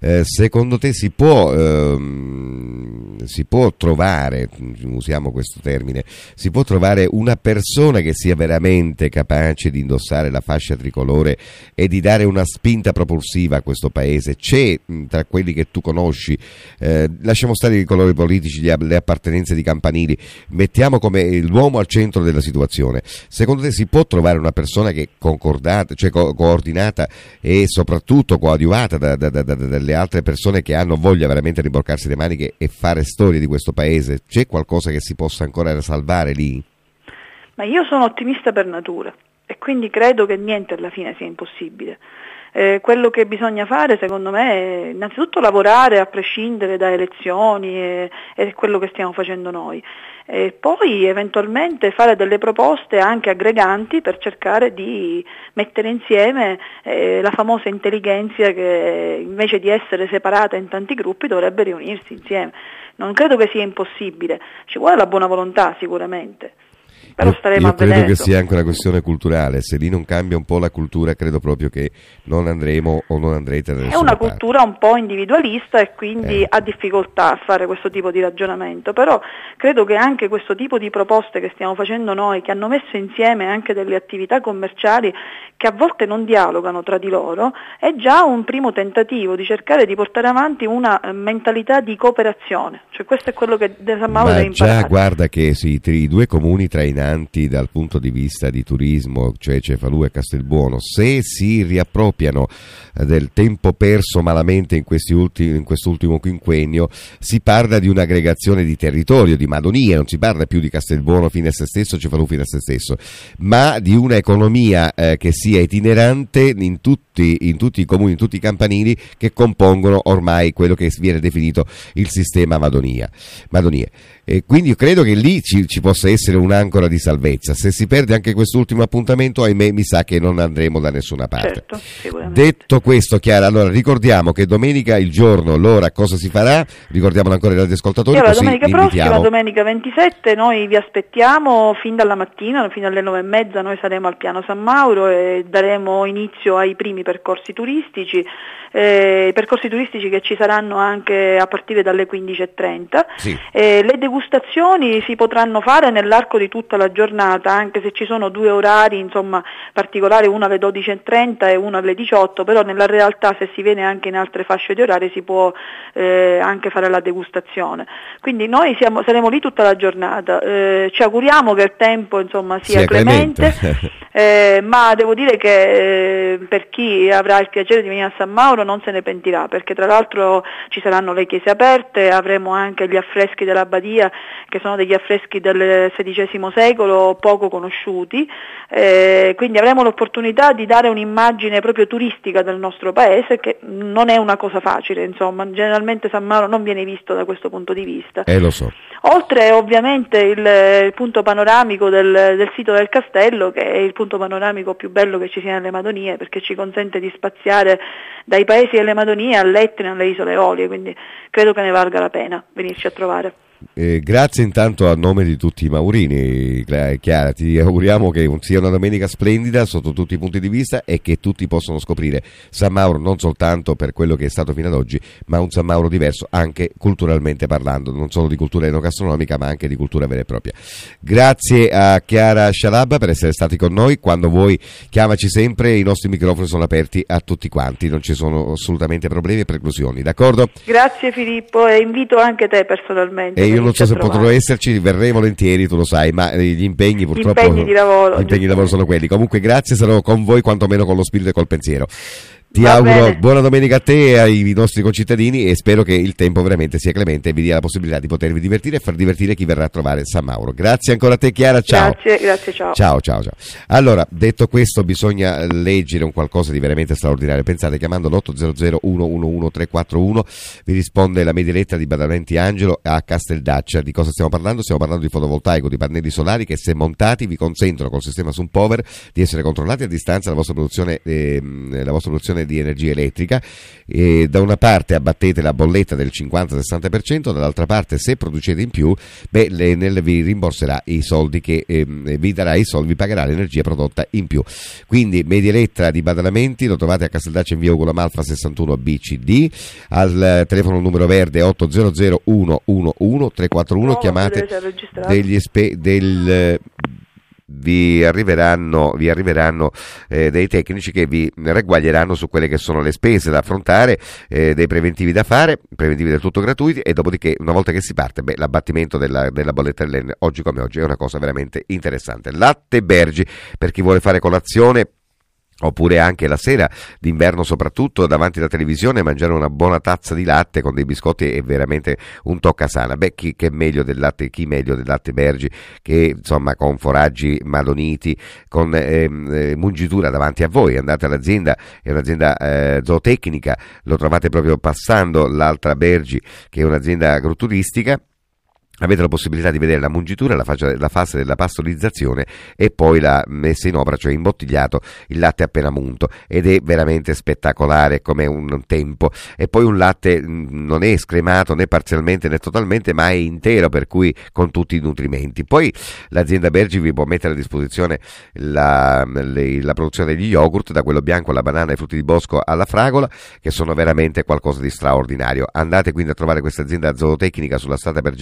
Speaker 2: Eh, secondo te si può, ehm, si può trovare, mh, usiamo questo termine, si può trovare una persona che sia veramente capace di indossare la fascia tricolore e di dare una spinta propulsiva a questo paese? C'è tra quelli che tu conosci, eh, lasciamo stare i colori politici, le appartenenze di campanili, mettiamo come l'uomo al centro della situazione. Secondo te si può trovare una persona che concordata, cioè co- coordinata e soprattutto coadiuvata da- da- da- da- dalle altre persone che hanno voglia veramente di rimboccarsi le maniche e fare storie di questo paese? C'è qualcosa che si possa ancora salvare lì?
Speaker 5: Ma io sono ottimista per natura e quindi credo che niente alla fine sia impossibile. Eh, quello che bisogna fare secondo me è innanzitutto lavorare a prescindere da elezioni e, e quello che stiamo facendo noi e poi eventualmente fare delle proposte anche aggreganti per cercare di mettere insieme eh, la famosa intelligenza che invece di essere separata in tanti gruppi dovrebbe riunirsi insieme. Non credo che sia impossibile, ci vuole la buona volontà sicuramente. Però
Speaker 2: Io-
Speaker 5: staremo
Speaker 2: io
Speaker 5: a
Speaker 2: credo che sia anche una questione culturale, se lì non cambia un po' la cultura credo proprio che non andremo o non andrete da
Speaker 5: È una
Speaker 2: parte.
Speaker 5: cultura un po' individualista e quindi
Speaker 2: Eh.
Speaker 5: ha difficoltà a fare questo tipo di ragionamento, però credo che anche questo tipo di proposte che stiamo facendo noi, che hanno messo insieme anche delle attività commerciali che a volte non dialogano tra di loro, è già un primo tentativo di cercare di portare avanti una eh, mentalità di cooperazione, cioè questo è quello che De San Mauro
Speaker 2: Ma
Speaker 5: deve
Speaker 2: già
Speaker 5: imparare.
Speaker 2: guarda che sì, i due comuni trainanti dal punto di vista di turismo, cioè Cefalù e Castelbuono, se si riappropriano eh, del tempo perso malamente in, ultimi, in quest'ultimo quinquennio, si parla di un'aggregazione di territorio, di Madonia, non si parla più di Castelbuono fine a se stesso, Cefalù fine a se stesso, ma di un'economia eh, che sia itinerante in tutti, in tutti i comuni, in tutti i campanili che compongono ormai quello che viene definito il sistema Madonia. Madonia. E quindi io credo che lì ci, ci possa essere un'ancora di salvezza. Se si perde anche quest'ultimo appuntamento, ahimè, mi sa che non andremo da nessuna parte.
Speaker 5: Certo.
Speaker 2: Detto questo, Chiara, allora ricordiamo che domenica il giorno, l'ora, cosa si farà? Ricordiamolo ancora ai radioascoltatori,
Speaker 5: allora,
Speaker 2: così
Speaker 5: domenica prossima,
Speaker 2: invitiamo.
Speaker 5: domenica 27, noi vi aspettiamo fin dalla mattina, fino alle nove e mezza noi saremo al piano San Mauro e daremo inizio ai primi percorsi turistici, eh, i percorsi turistici che ci saranno anche a partire dalle 15.30.
Speaker 2: Sì.
Speaker 5: Eh, le degustazioni si potranno fare nell'arco di tutta la giornata, anche se ci sono due orari insomma, particolari, uno alle 12.30 e uno alle 18, però nella realtà se si viene anche in altre fasce di orario si può eh, anche fare la degustazione. Quindi noi siamo, saremo lì tutta la giornata, eh, ci auguriamo che il tempo insomma, sia,
Speaker 2: Sia clemente.
Speaker 5: eh, ma devo dire che eh, per chi avrà il piacere di venire a San Mauro non se ne pentirà, perché tra l'altro ci saranno le chiese aperte, avremo anche gli affreschi dell'abbadia, che sono degli affreschi del XVI secolo poco conosciuti, eh, quindi avremo l'opportunità di dare un'immagine proprio turistica del nostro paese, che non è una cosa facile, insomma, generalmente San Mauro non viene visto da questo punto di vista.
Speaker 2: Eh, lo so.
Speaker 5: Oltre ovviamente il, il punto panoramico del, del sito del castello, che è il punto panoramico più bello che ci sia nelle Madonie, perché ci consente di spaziare dai paesi delle Madonie all'Etna alle isole Eolie, quindi credo che ne valga la pena venirci a trovare.
Speaker 2: Eh, grazie intanto a nome di tutti i Maurini, Chiara, ti auguriamo che sia una domenica splendida sotto tutti i punti di vista e che tutti possano scoprire San Mauro non soltanto per quello che è stato fino ad oggi, ma un San Mauro diverso anche culturalmente parlando, non solo di cultura enogastronomica ma anche di cultura vera e propria. Grazie a Chiara Scialabba per essere stati con noi, quando vuoi chiamaci sempre, i nostri microfoni sono aperti a tutti quanti, non ci sono assolutamente problemi e preclusioni, d'accordo?
Speaker 5: Grazie Filippo e invito anche te personalmente.
Speaker 2: E io non so se
Speaker 5: trovare.
Speaker 2: potrò esserci, verrei volentieri, tu lo sai, ma eh, gli impegni purtroppo
Speaker 5: impegni di lavoro,
Speaker 2: gli impegni di lavoro sono quelli. Comunque grazie, sarò con voi quantomeno con lo spirito e col pensiero. Ti
Speaker 5: Va
Speaker 2: auguro
Speaker 5: bene.
Speaker 2: buona domenica a te e ai nostri concittadini e spero che il tempo veramente sia clemente e vi dia la possibilità di potervi divertire e far divertire chi verrà a trovare San Mauro. Grazie ancora a te Chiara, ciao.
Speaker 5: Grazie, grazie, ciao.
Speaker 2: Ciao, ciao, ciao. Allora, detto questo, bisogna leggere un qualcosa di veramente straordinario. Pensate, chiamando l'800 111 341 vi risponde la media lettera di Badalenti Angelo a Casteldaccia. Di cosa stiamo parlando? Stiamo parlando di fotovoltaico, di pannelli solari che se montati vi consentono col sistema Sunpower di essere controllati a distanza la vostra produzione, ehm, la vostra produzione di energia elettrica. E da una parte abbattete la bolletta del 50-60%, dall'altra parte se producete in più, beh, l'Enel vi rimborserà i soldi che ehm, vi darà i soldi, vi pagherà l'energia prodotta in più. Quindi Media Elettra di Badalamenti lo trovate a Casteldaccia in via Ugo Malfa 61 BCD al telefono numero verde 800 111 341
Speaker 5: No,
Speaker 2: chiamate degli espe- del vi arriveranno, vi arriveranno eh, dei tecnici che vi ragguaglieranno su quelle che sono le spese da affrontare, eh, dei preventivi da fare, preventivi del tutto gratuiti e dopodiché una volta che si parte, beh, l'abbattimento della, della bolletta dell'Enel oggi come oggi è una cosa veramente interessante. Latte Bergi per chi vuole fare colazione Oppure anche la sera, d'inverno soprattutto, davanti alla televisione, mangiare una buona tazza di latte con dei biscotti è veramente un toccasana. Beh, chi, meglio del latte, chi meglio del latte Bergi, che insomma con foraggi madoniti, con ehm, eh, mungitura davanti a voi. Andate all'azienda, è un'azienda eh, zootecnica, lo trovate proprio passando l'altra Bergi, che è un'azienda agroturistica. Avete la possibilità di vedere la mungitura, la, faccia- la fase della pastorizzazione e poi la messa in opera, cioè imbottigliato il latte appena munto ed è veramente spettacolare come un tempo e poi un latte mh, non è scremato né parzialmente né totalmente ma è intero per cui con tutti i nutrimenti. Poi l'azienda Bergi vi può mettere a disposizione la, la produzione degli yogurt da quello bianco alla banana ai frutti di bosco alla fragola che sono veramente qualcosa di straordinario. Andate quindi a trovare questa azienda zootecnica sulla strada per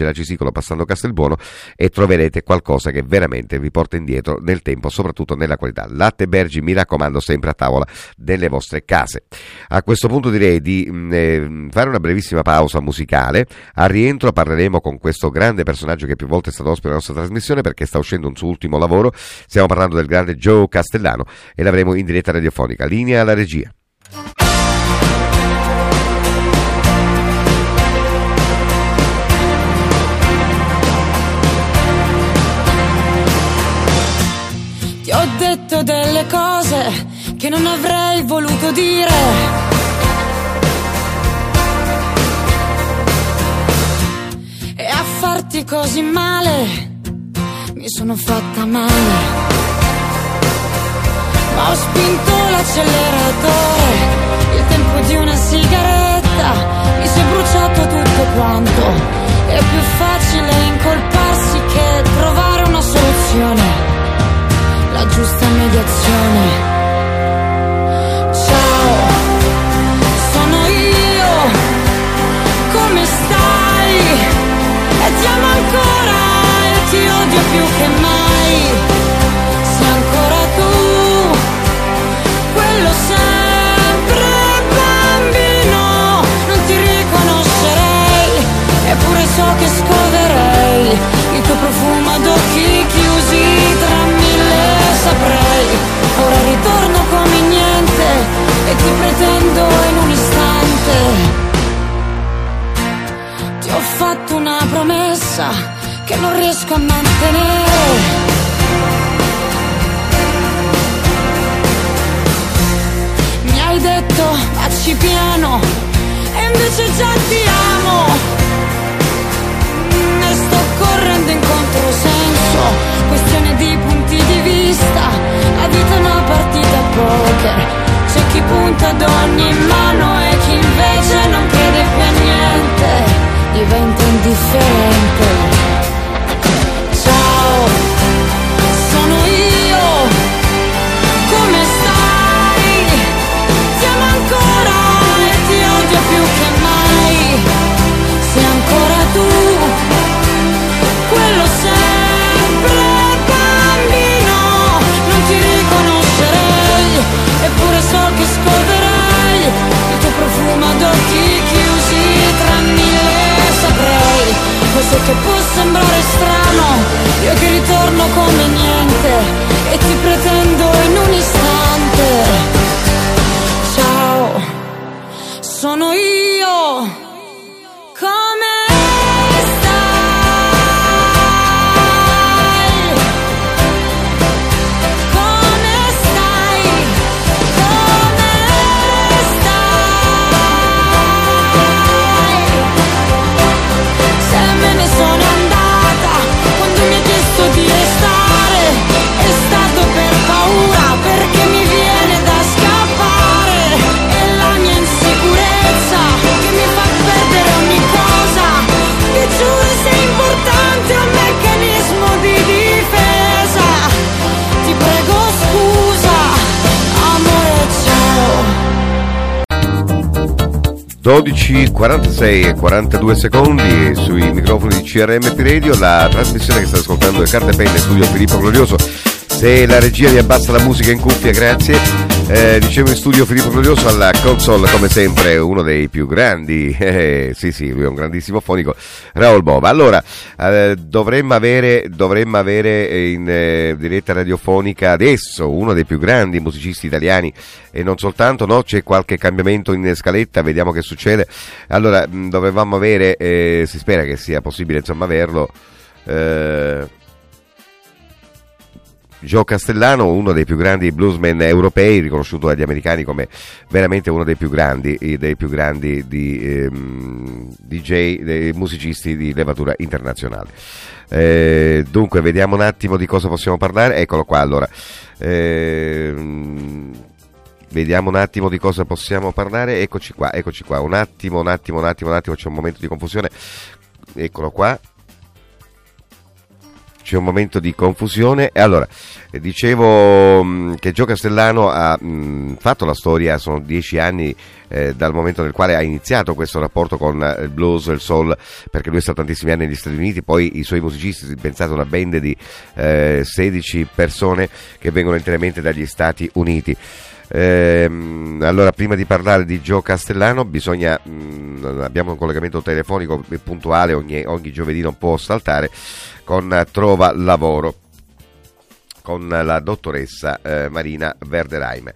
Speaker 2: Gelacicicolo passando Castelbuono e troverete qualcosa che veramente vi porta indietro nel tempo, soprattutto nella qualità. Latte Bergi, mi raccomando, sempre a tavola delle vostre case. A questo punto direi di mh, eh, fare una brevissima pausa musicale. Al rientro parleremo con questo grande personaggio che più volte è stato ospite della nostra trasmissione perché sta uscendo un suo ultimo lavoro. Stiamo parlando del grande Joe Castellano e l'avremo in diretta radiofonica. Linea alla regia.
Speaker 6: Voluto dire. E a farti così male mi sono fatta male. Ma ho spinto l'acceleratore,
Speaker 2: 12, 46 e 42 secondi sui microfoni di CRMP Radio, la trasmissione che state ascoltando è Carte Penne Studio Filippo Glorioso. Se la regia mi abbassa la musica in cuffia, grazie. Eh, dicevo in studio Filippo Glorioso alla console, come sempre, uno dei più grandi, eh, sì sì, lui è un grandissimo fonico, Raul Bova. Allora, eh, dovremmo avere, dovremmo avere in eh, diretta radiofonica adesso uno dei più grandi musicisti italiani e non soltanto, no? C'è qualche cambiamento in scaletta, vediamo che succede. Allora, mh, dovevamo avere, eh, si spera che sia possibile insomma averlo. Eh, Joe Castellano, uno dei più grandi bluesmen europei, riconosciuto dagli americani come veramente uno dei più grandi, dei più grandi di, ehm, DJ, dei musicisti di levatura internazionale. Eh, dunque, vediamo un attimo di cosa possiamo parlare. Eccolo qua allora. Ehm, vediamo un attimo di cosa possiamo parlare. Eccoci qua, eccoci qua. Un attimo, un attimo, un attimo, un attimo, c'è un momento di confusione. Eccolo qua c'è un momento di confusione. E allora, eh, dicevo mh, che Gio Castellano ha mh, fatto la storia, sono dieci anni eh, dal momento nel quale ha iniziato questo rapporto con eh, il blues il soul, perché lui è stato tantissimi anni negli Stati Uniti, poi i suoi musicisti, pensate una band di eh, 16 persone che vengono interamente dagli Stati Uniti. Ehm, allora, prima di parlare di Gio Castellano, bisogna, mh, abbiamo un collegamento telefonico puntuale, ogni, ogni giovedì non può saltare, con Trova Lavoro, con la dottoressa eh, Marina Verderheim.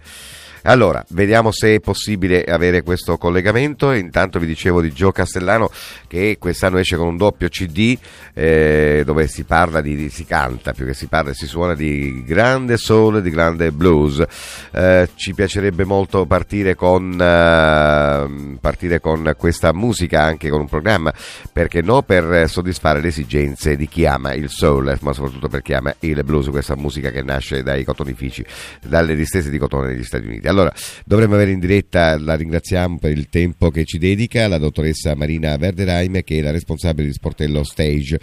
Speaker 2: Allora, vediamo se è possibile avere questo collegamento. Intanto vi dicevo di Gio Castellano che quest'anno esce con un doppio CD eh, dove si parla di, si canta più che si parla, si suona di grande soul, di grande blues. Eh, ci piacerebbe molto partire con, eh, partire con questa musica, anche con un programma, perché no per soddisfare le esigenze di chi ama il soul, ma soprattutto per chi ama il blues, questa musica che nasce dai cotonifici, dalle distese di cotone negli Stati Uniti. Allora, dovremmo avere in diretta, la ringraziamo per il tempo che ci dedica, la dottoressa Marina Verderheim, che è la responsabile di Sportello Stage.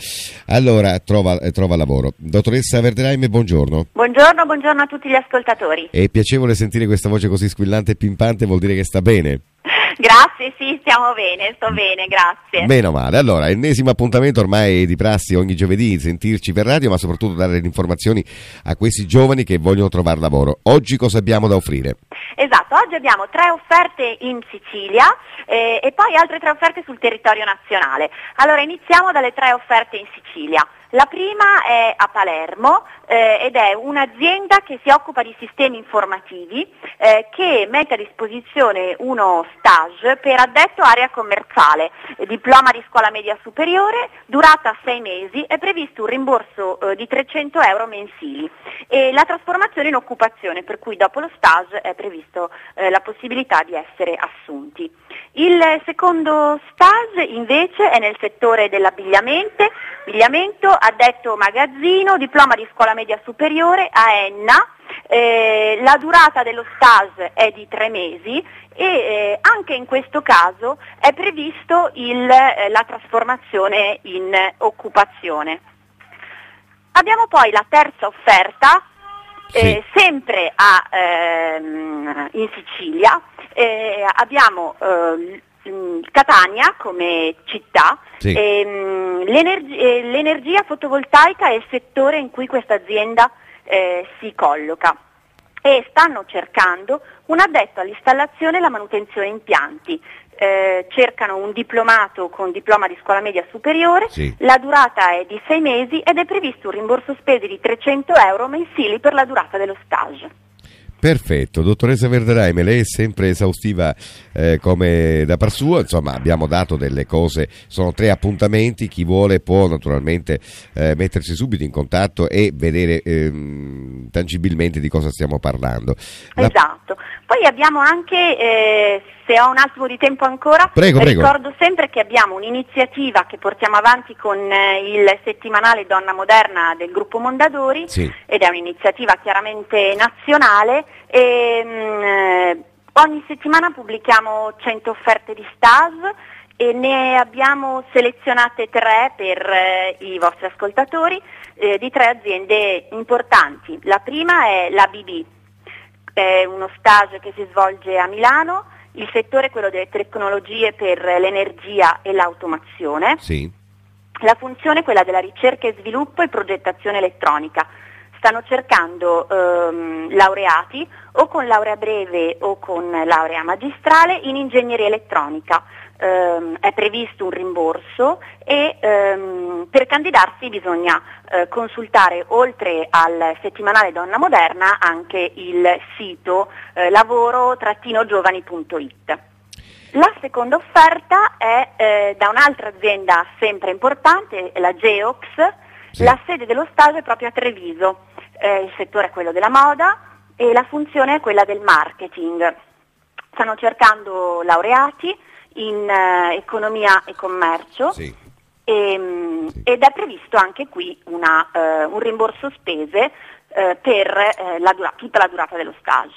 Speaker 2: Allora, trova, eh, trova lavoro. Dottoressa Verderheim, buongiorno.
Speaker 7: Buongiorno, buongiorno a tutti gli ascoltatori.
Speaker 2: È piacevole sentire questa voce così squillante e pimpante, vuol dire che sta bene.
Speaker 7: Grazie, sì, stiamo bene, sto bene, grazie.
Speaker 2: Meno male. Allora, ennesimo appuntamento ormai di prassi ogni giovedì, sentirci per radio, ma soprattutto dare le informazioni a questi giovani che vogliono trovare lavoro. Oggi cosa abbiamo da offrire?
Speaker 7: Esatto, oggi abbiamo tre offerte in Sicilia eh, e poi altre tre offerte sul territorio nazionale. Allora, iniziamo dalle tre offerte in Sicilia. La prima è a Palermo eh, ed è un'azienda che si occupa di sistemi informativi eh, che mette a disposizione uno stage per addetto area commerciale, eh, diploma di scuola media superiore, durata sei mesi, è previsto un rimborso eh, di 300 euro mensili e la trasformazione in occupazione per cui dopo lo stage è previsto eh, la possibilità di essere assunti. Il secondo stage invece è nel settore dell'abbigliamento, addetto magazzino, diploma di scuola media superiore a Enna, eh, la durata dello stage è di tre mesi e eh, anche in questo caso è previsto il, eh, la trasformazione in occupazione. Abbiamo poi la terza offerta, eh, sempre a, ehm, in Sicilia, eh, abbiamo eh, Catania come città,
Speaker 2: Sì.
Speaker 7: ehm, l'energi- eh, l'energia fotovoltaica è il settore in cui questa azienda eh, si colloca e stanno cercando un addetto all'installazione e alla manutenzione impianti. Eh, cercano un diplomato con diploma di scuola media superiore,
Speaker 2: Sì.
Speaker 7: la durata è di sei mesi ed è previsto un rimborso spese di 300 euro mensili per la durata dello stage.
Speaker 2: Perfetto, dottoressa Verderheim, lei è sempre esaustiva eh, come da par sua, insomma abbiamo dato delle cose, sono tre appuntamenti, chi vuole può naturalmente eh, mettersi subito in contatto e vedere ehm, tangibilmente di cosa stiamo parlando. La-
Speaker 7: Esatto. Poi abbiamo anche, eh, se ho un attimo di tempo ancora,
Speaker 2: Prego, prego.
Speaker 7: ricordo sempre che abbiamo un'iniziativa che portiamo avanti con eh, il settimanale Donna Moderna del gruppo Mondadori
Speaker 2: Sì.
Speaker 7: ed è un'iniziativa chiaramente nazionale e mm, eh, ogni settimana pubblichiamo 100 offerte di stage e ne abbiamo selezionate tre per eh, i vostri ascoltatori eh, di tre aziende importanti. La prima è la BB, è uno stage che si svolge a Milano il settore è quello delle tecnologie per l'energia e l'automazione,
Speaker 2: Sì.
Speaker 7: la funzione è quella della ricerca e sviluppo e progettazione elettronica. Stanno cercando ehm, laureati o con laurea breve o con laurea magistrale in ingegneria elettronica. Ehm, è previsto un rimborso e ehm, per candidarsi bisogna eh, consultare oltre al settimanale Donna Moderna anche il sito eh, lavoro-giovani.it. La seconda offerta è eh, da un'altra azienda sempre importante, la Geox.
Speaker 2: Sì.
Speaker 7: La sede dello stage è proprio a Treviso, Eh, il settore è quello della moda e la funzione è quella del marketing. Stanno cercando laureati in eh, economia e commercio
Speaker 2: Sì.
Speaker 7: ehm,
Speaker 2: Sì.
Speaker 7: ed è previsto anche qui una, eh, un rimborso spese eh, per eh, la dura- tutta la durata dello stage.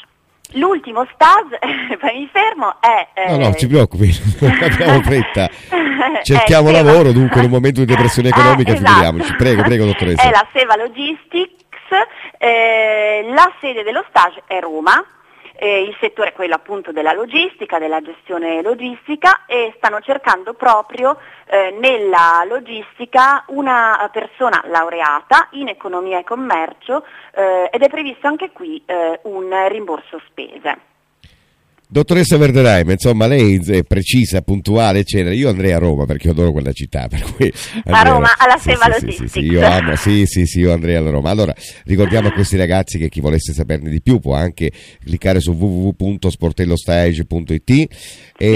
Speaker 7: L'ultimo stage, poi mi fermo, è...
Speaker 2: No, no,
Speaker 7: eh,
Speaker 2: ci preoccupi, non abbiamo fretta. Cerchiamo
Speaker 7: Eh, Seva-
Speaker 2: lavoro, dunque in un momento di depressione economica
Speaker 7: Eh,
Speaker 2: figuriamoci.
Speaker 7: esatto.
Speaker 2: Prego, prego dottoressa.
Speaker 7: È la Seva Logistics, eh, la sede dello stage è Roma, eh, il settore è quello appunto della logistica, della gestione logistica e stanno cercando proprio eh, nella logistica una persona laureata in economia e commercio eh, ed è previsto anche qui eh, un rimborso spese.
Speaker 2: Dottoressa Verdereim, insomma, lei è precisa, puntuale, eccetera. Io andrei a Roma perché io adoro quella città. Per cui andrei
Speaker 7: Roma, alla
Speaker 2: sì,
Speaker 7: Seva
Speaker 2: sì, sì, sì, io amo, sì, sì, sì, io andrei alla Roma. Allora, ricordiamo a questi ragazzi che chi volesse saperne di più può anche cliccare su www.sportellostage.it e,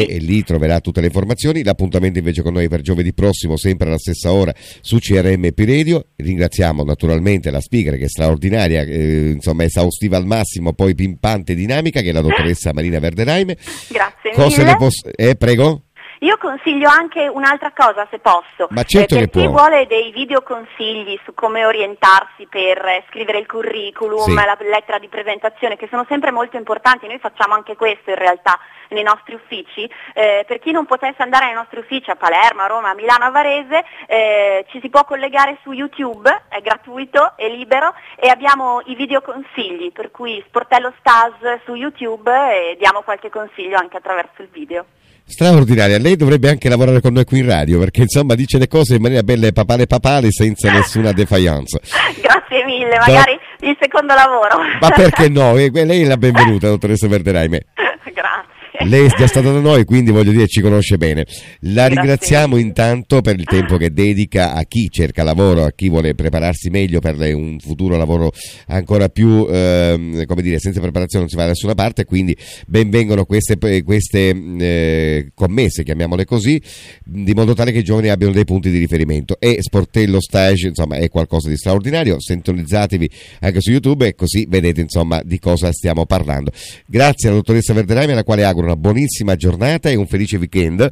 Speaker 2: e lì troverà tutte le informazioni. L'appuntamento invece con noi per giovedì prossimo, sempre alla stessa ora, su CRM Radio. Ringraziamo naturalmente la speaker che è straordinaria, eh, insomma, esaustiva al massimo, poi pimpante e dinamica, che è la dottoressa Marina Verdereim.
Speaker 7: Grazie
Speaker 2: Cosa
Speaker 7: mille.
Speaker 2: le posso... Eh, prego?
Speaker 7: Io consiglio anche un'altra cosa se posso.
Speaker 2: Ma certo
Speaker 7: Eh, per chi
Speaker 2: può.
Speaker 7: vuole dei video consigli su come orientarsi per eh, scrivere il curriculum,
Speaker 2: Sì.
Speaker 7: la lettera di presentazione, che sono sempre molto importanti, noi facciamo anche questo in realtà nei nostri uffici. Eh, per chi non potesse andare nei nostri uffici a Palermo, a Roma, a Milano, a Varese, eh, ci si può collegare su YouTube, è gratuito, è libero e abbiamo i video consigli, per cui Sportello Stas su YouTube e diamo qualche consiglio anche attraverso il video.
Speaker 2: Straordinaria, lei dovrebbe anche lavorare con noi qui in radio perché insomma dice le cose in maniera bella e papale papale senza nessuna defiance.
Speaker 7: Grazie mille, magari il secondo lavoro.
Speaker 2: Ma perché no? Eh, Lei è la benvenuta, dottoressa Verdereime.
Speaker 7: Grazie.
Speaker 2: Lei è già stata da noi, quindi voglio dire ci conosce bene. La
Speaker 7: Grazie
Speaker 2: ringraziamo intanto per il tempo che dedica a chi cerca lavoro, a chi vuole prepararsi meglio per un futuro lavoro ancora più, ehm, come dire, senza preparazione non si va da nessuna parte, quindi benvengono queste, queste eh, commesse, chiamiamole così, di modo tale che i giovani abbiano dei punti di riferimento. E Sportello Stage, insomma, è qualcosa di straordinario, sintonizzatevi anche su YouTube e così vedete, insomma, di cosa stiamo parlando. Grazie alla dottoressa Verdereime, alla quale auguro una buonissima giornata e un felice weekend.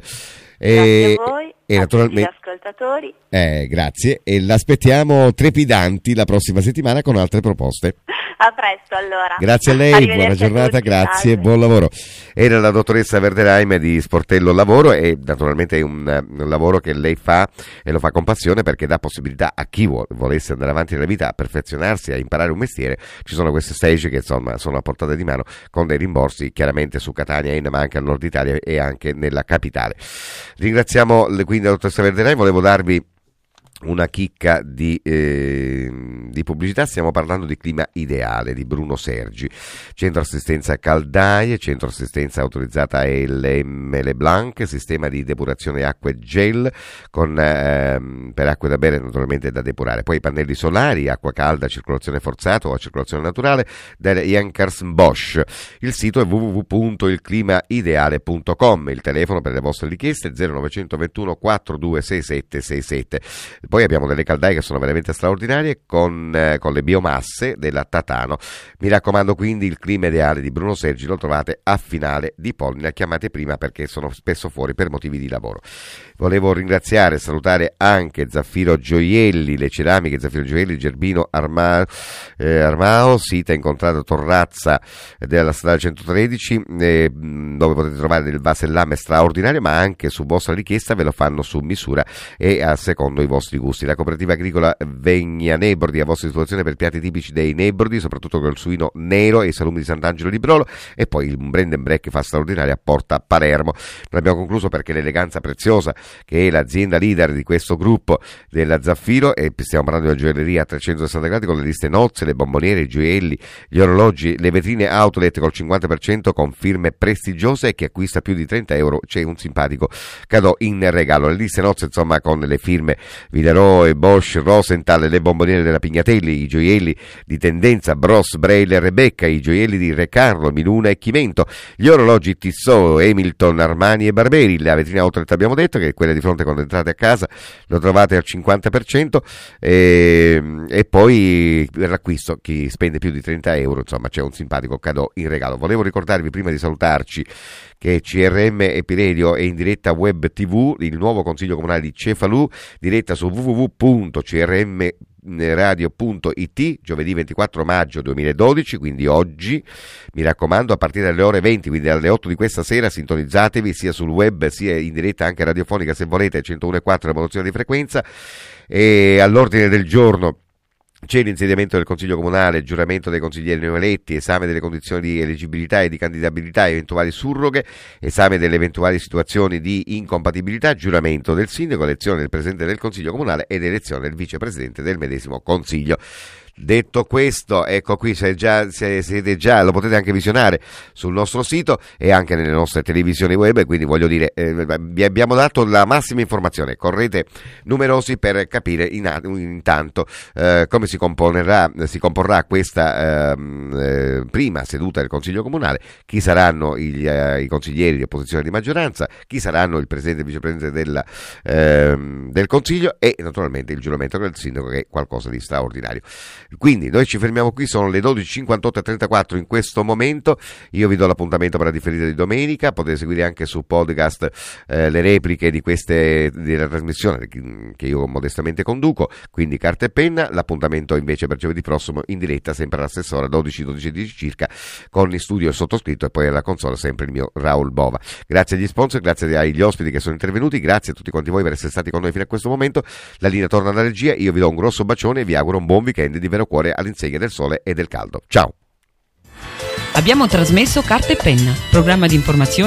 Speaker 2: E, e naturalmente,
Speaker 7: ascoltatori.
Speaker 2: eh, grazie. E l'aspettiamo trepidanti la prossima settimana con altre proposte.
Speaker 7: A presto allora.
Speaker 2: Grazie a lei, buona giornata,
Speaker 7: tutti,
Speaker 2: grazie,
Speaker 7: salve.
Speaker 2: buon lavoro. Era la dottoressa Verdereim di Sportello Lavoro e naturalmente è un, eh, un lavoro che lei fa e lo fa con passione perché dà possibilità a chi vuole, volesse andare avanti nella vita a perfezionarsi, a imparare un mestiere. Ci sono queste stage che insomma sono a portata di mano con dei rimborsi chiaramente su Catania, Enna, ma anche al nord Italia e anche nella capitale. Ringraziamo le- quindi la dottoressa Verdereim, volevo darvi una chicca di, eh, di pubblicità, stiamo parlando di Clima Ideale di Bruno Sergi, centro assistenza caldaie, centro assistenza autorizzata LM Leblanc, sistema di depurazione acque gel con, ehm, per acque da bere naturalmente da depurare, poi pannelli solari, acqua calda, circolazione forzata o a circolazione naturale del Jankers Bosch. Il sito è www.ilclimaideale.com, il telefono per le vostre richieste è 0921 426767. Poi abbiamo delle caldaie che sono veramente straordinarie con, eh, con le biomasse della Tatano. Mi raccomando quindi il clima ideale di Bruno Sergi lo trovate a finale di Pollina, chiamate prima perché sono spesso fuori per motivi di lavoro. Volevo ringraziare e salutare anche Zaffiro Gioielli, le ceramiche Zaffiro Gioielli, Gerbino Arma, eh, Armao, sita incontrato Torrazza della strada 113, eh, dove potete trovare del vasellame straordinario, ma anche su vostra richiesta ve lo fanno su misura e a secondo i vostri vostri gusti. La cooperativa agricola Vegna Nebrodi a vostra disposizione per piatti tipici dei Nebrodi, soprattutto con il suino nero e i salumi di Sant'Angelo di Brolo e poi il brand and break che fa straordinaria a Porta Palermo. Non abbiamo concluso perché l'eleganza preziosa che è l'azienda leader di questo gruppo della Zaffiro e stiamo parlando una gioielleria a 360 gradi con le liste nozze, le bomboniere, i gioielli, gli orologi, le vetrine outlet col 50% con firme prestigiose e chi acquista più di 30 euro c'è un simpatico cadeau in regalo. Le liste nozze insomma con le firme Vidaroe, Bosch, Rosenthal, le bomboniere della Pignatelli, i gioielli di tendenza Bros, Braille Rebecca, i gioielli di Re Carlo, Miluna e Chimento, gli orologi Tissot, Hamilton, Armani e Barberi, la vetrina outlet abbiamo detto che è quella di fronte quando entrate a casa, lo trovate al 50% e, e poi per l'acquisto chi spende più di 30 euro insomma c'è un simpatico cadeau in regalo. Volevo ricordarvi prima di salutarci che CRM Epiredio è in diretta web tv, il nuovo consiglio comunale di Cefalù, diretta su www.crmradio.it giovedì 24 maggio 2012, quindi oggi, mi raccomando, a partire dalle ore 20, quindi alle 8 di questa sera, sintonizzatevi sia sul web sia in diretta anche radiofonica se volete, 101.4 rivoluzione di frequenza. E all'ordine del giorno c'è l'insediamento del Consiglio Comunale, giuramento dei consiglieri neoeletti, esame delle condizioni di eleggibilità e di candidabilità, eventuali surroghe, esame delle eventuali situazioni di incompatibilità, giuramento del sindaco, elezione del Presidente del Consiglio Comunale ed elezione del Vicepresidente del medesimo Consiglio. Detto questo, ecco qui già, siete già, lo potete anche visionare sul nostro sito e anche nelle nostre televisioni web, quindi voglio dire, eh, vi abbiamo dato la massima informazione, correte numerosi per capire in, intanto eh, come si, si comporrà questa ehm, eh, prima seduta del Consiglio Comunale, chi saranno gli, eh, i consiglieri di opposizione di maggioranza, chi saranno il Presidente e il Vicepresidente della, ehm, del Consiglio e naturalmente il giuramento del Sindaco che è qualcosa di straordinario. Quindi noi ci fermiamo qui, sono le 12.58 e 34 in questo momento, io vi do l'appuntamento per la differita di domenica, potete seguire anche su podcast eh, le repliche di queste della trasmissione che io modestamente conduco, quindi carta e penna, l'appuntamento invece per giovedì prossimo in diretta sempre alla stessa ora 12 12 10 circa con in studio il sottoscritto e poi alla console sempre il mio Raul Bova. Grazie agli sponsor, grazie agli ospiti che sono intervenuti, grazie a tutti quanti voi per essere stati con noi fino a questo momento. La linea torna alla regia, io vi do un grosso bacione e vi auguro un buon weekend di vero cuore all'insegna del sole e del caldo. Ciao!
Speaker 1: Abbiamo trasmesso Carta e Penna, programma di informazione